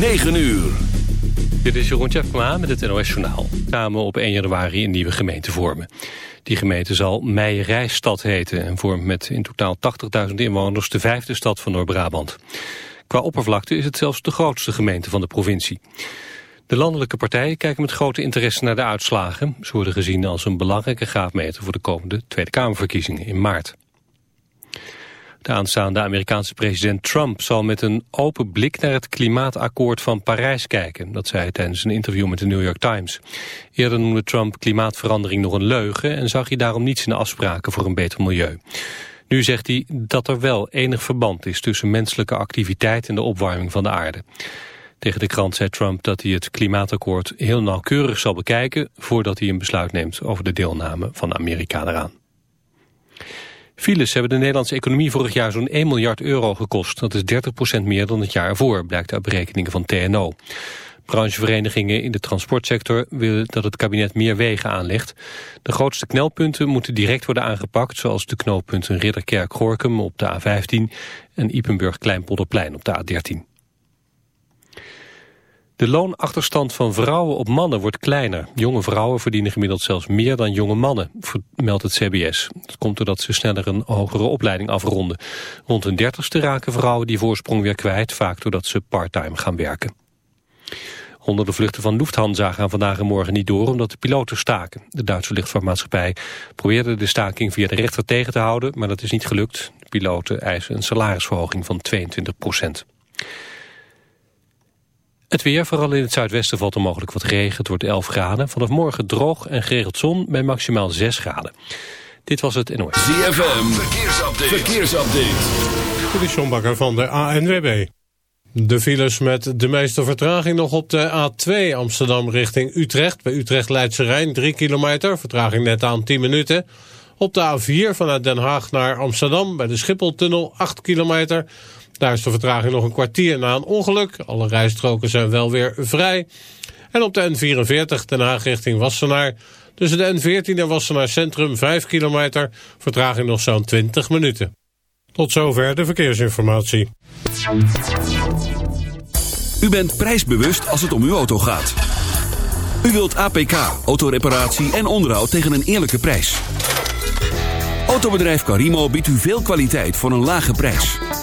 9 uur. Dit is Jeroen Tjepkema met het NOS Journaal. Samen op 1 januari een nieuwe gemeente vormen. Die gemeente zal Meijerijstad heten... en vormt met in totaal 80.000 inwoners de vijfde stad van Noord-Brabant. Qua oppervlakte is het zelfs de grootste gemeente van de provincie. De landelijke partijen kijken met grote interesse naar de uitslagen. Ze worden gezien als een belangrijke graafmeter... voor de komende Tweede Kamerverkiezingen in maart. De aanstaande Amerikaanse president Trump zal met een open blik naar het klimaatakkoord van Parijs kijken. Dat zei hij tijdens een interview met de New York Times. Eerder noemde Trump klimaatverandering nog een leugen en zag hij daarom niets in de afspraken voor een beter milieu. Nu zegt hij dat er wel enig verband is tussen menselijke activiteit en de opwarming van de aarde. Tegen de krant zei Trump dat hij het klimaatakkoord heel nauwkeurig zal bekijken voordat hij een besluit neemt over de deelname van Amerika eraan. Files hebben de Nederlandse economie vorig jaar zo'n 1 miljard euro gekost. Dat is 30% meer dan het jaar ervoor, blijkt uit berekeningen van TNO. Brancheverenigingen in de transportsector willen dat het kabinet meer wegen aanlegt. De grootste knelpunten moeten direct worden aangepakt... zoals de knooppunten Ridderkerk-Gorkum op de A15... en Ipenburg-Kleinpolderplein op de A13. De loonachterstand van vrouwen op mannen wordt kleiner. Jonge vrouwen verdienen gemiddeld zelfs meer dan jonge mannen, meldt het CBS. Dat komt doordat ze sneller een hogere opleiding afronden. Rond een dertigste raken vrouwen die voorsprong weer kwijt, vaak doordat ze parttime gaan werken. Honderden vluchten van Lufthansa gaan vandaag en morgen niet door omdat de piloten staken. De Duitse luchtvaartmaatschappij probeerde de staking via de rechter tegen te houden, maar dat is niet gelukt. De piloten eisen een salarisverhoging van 22 procent. Het weer, vooral in het zuidwesten valt er mogelijk wat regen. Het wordt 11 graden. Vanaf morgen droog en geregeld zon bij maximaal 6 graden. Dit was het NOS. ZFM, verkeersupdate. verkeersupdate. Dit is John Bakker van de ANWB. De files met de meeste vertraging nog op de A2 Amsterdam richting Utrecht. Bij Utrecht Leidse Rijn 3 kilometer, vertraging net aan 10 minuten. Op de A4 vanuit Den Haag naar Amsterdam bij de Schipholtunnel 8 kilometer... Daar is de vertraging nog een kwartier na een ongeluk. Alle rijstroken zijn wel weer vrij. En op de N44 Den Haag richting Wassenaar. Tussen de N14 en Wassenaar Centrum 5 kilometer. Vertraging nog zo'n 20 minuten. Tot zover de verkeersinformatie. U bent prijsbewust als het om uw auto gaat. U wilt APK, autoreparatie en onderhoud tegen een eerlijke prijs. Autobedrijf Carimo biedt u veel kwaliteit voor een lage prijs.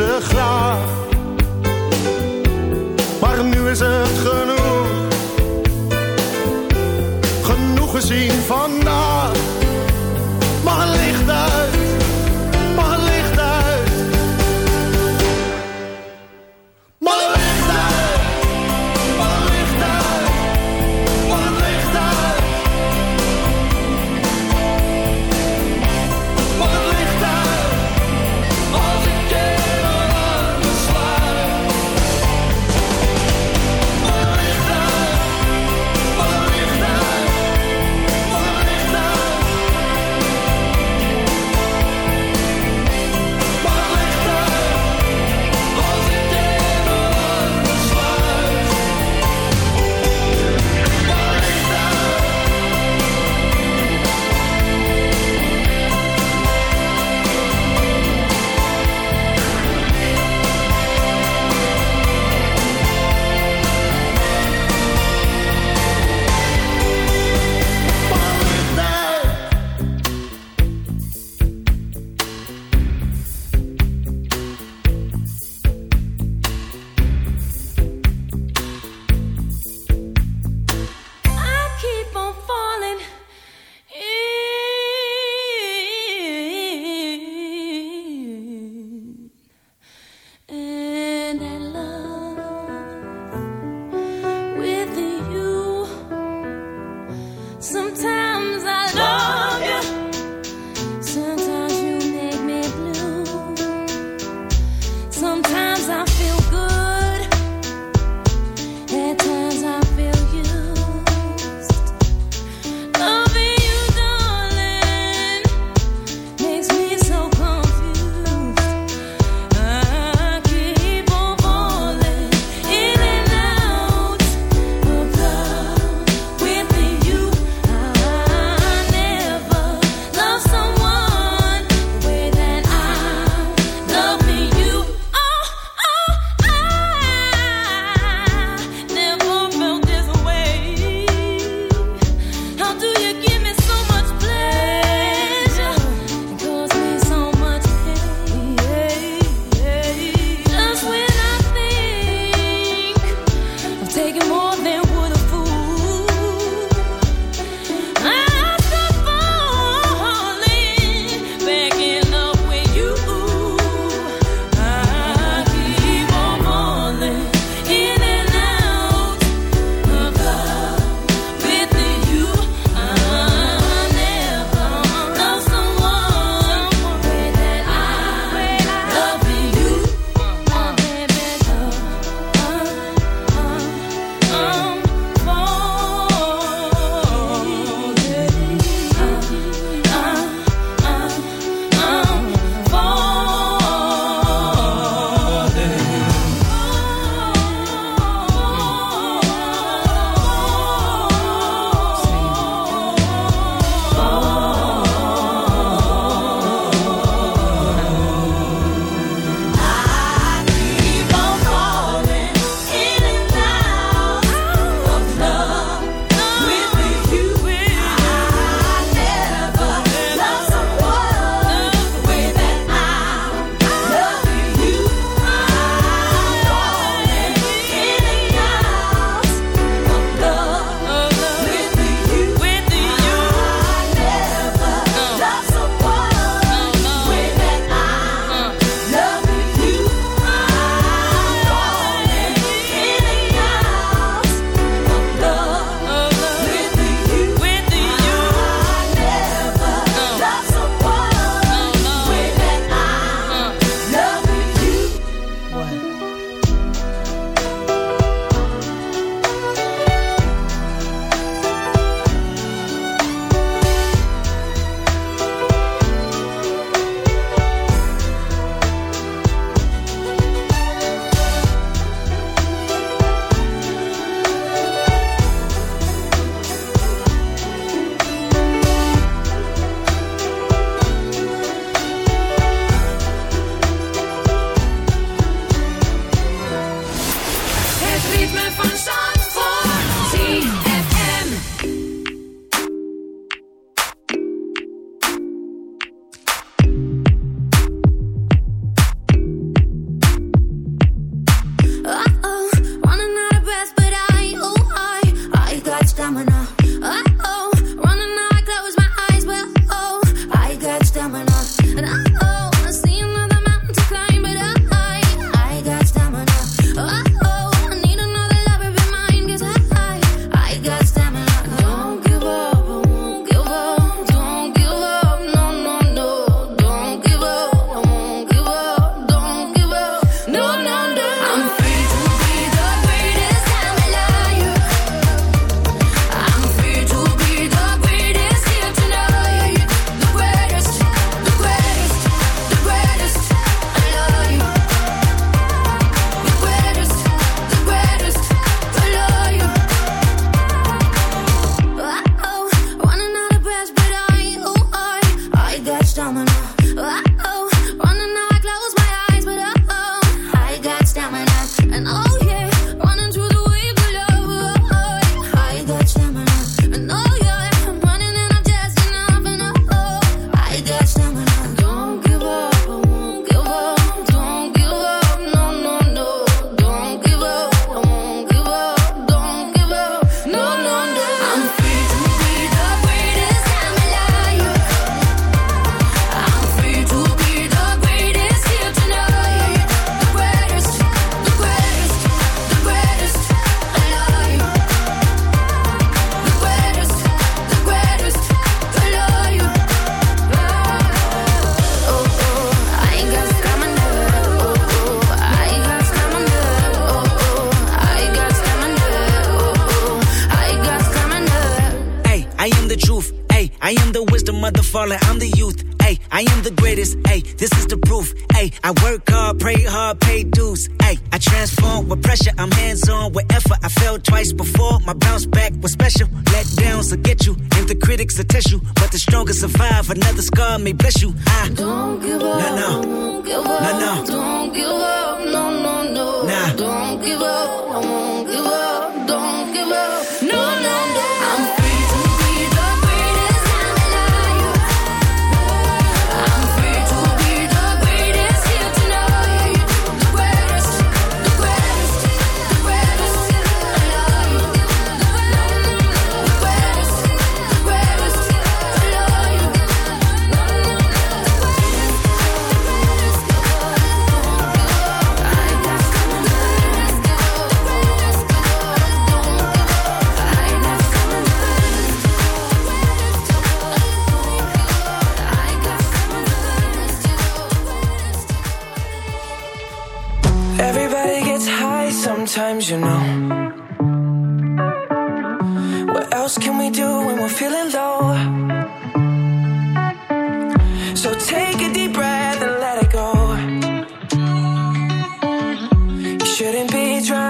Ze pressure. I'm hands on wherever I fell twice before. My bounce back was special. Let downs will get you, and the critics will test you. But the strongest survive. Another scar may bless you. I don't give up. No, no. Don't give up. No, no. Don't give up. be trying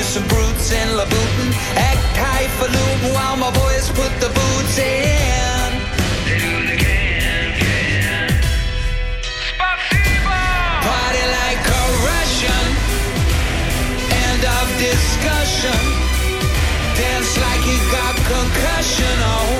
To some brutes in Labutin. Act highfalutin while my boys put the boots in. They do the can, can. Party like a Russian. End of discussion. Dance like you got concussion. Oh,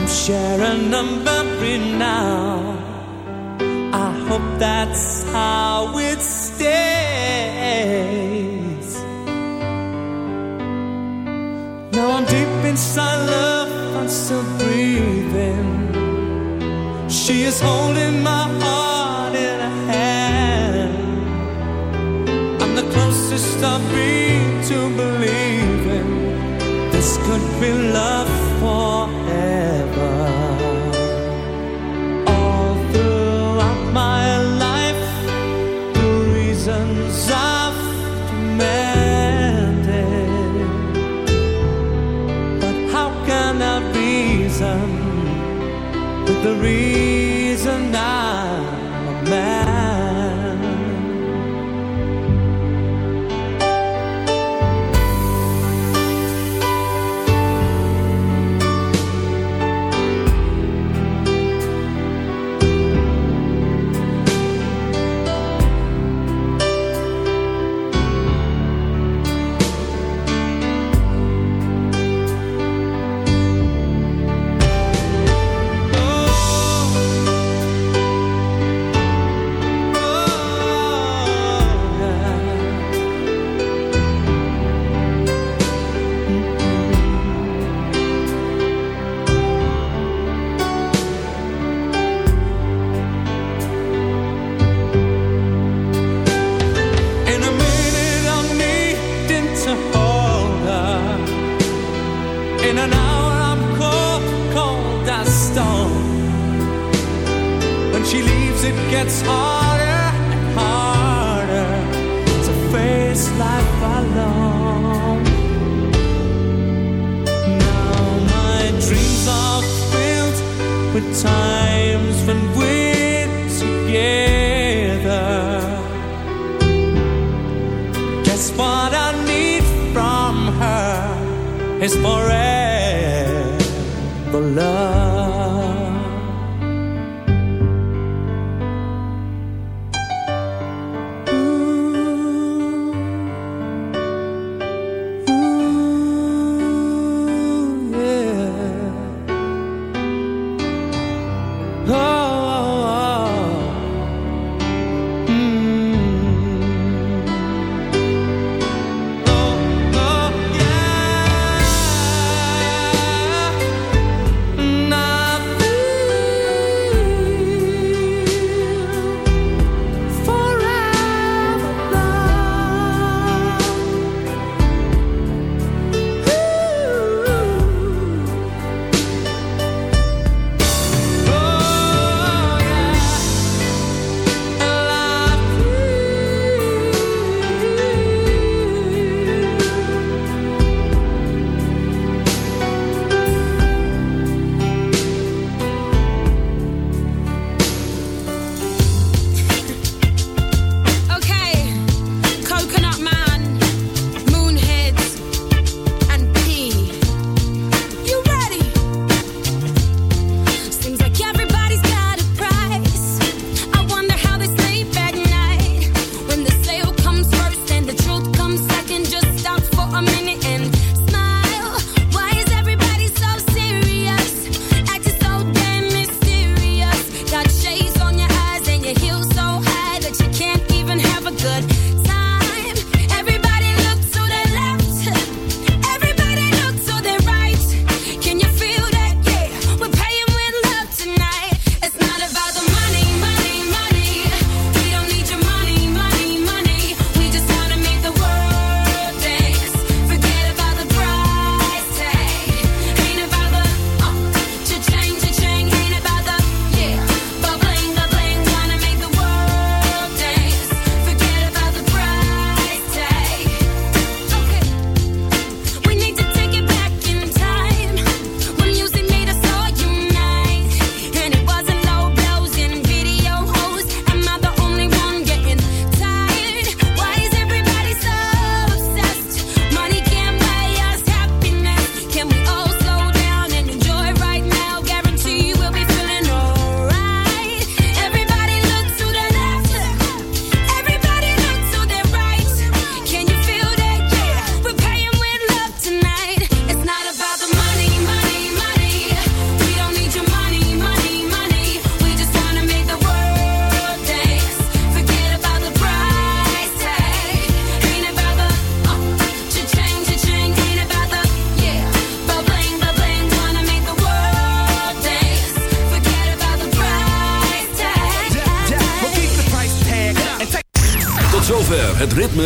I'm sharing a memory now. I hope that's how it stays. Now I'm deep inside love, I'm still breathing. She is holding my heart in her hand. I'm the closest I've been to believing this could be love for. read is forever.